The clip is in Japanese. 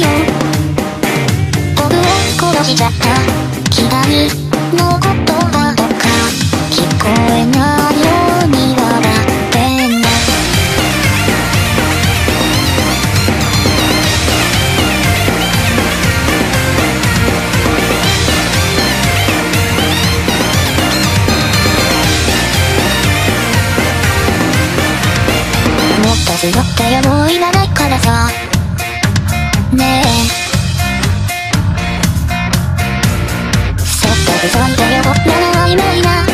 ないよ。僕を殺しちゃった左の言葉とか聞こえないように笑ってんだもっと強ってよもういらないね。え外で飛んでよなら曖いな。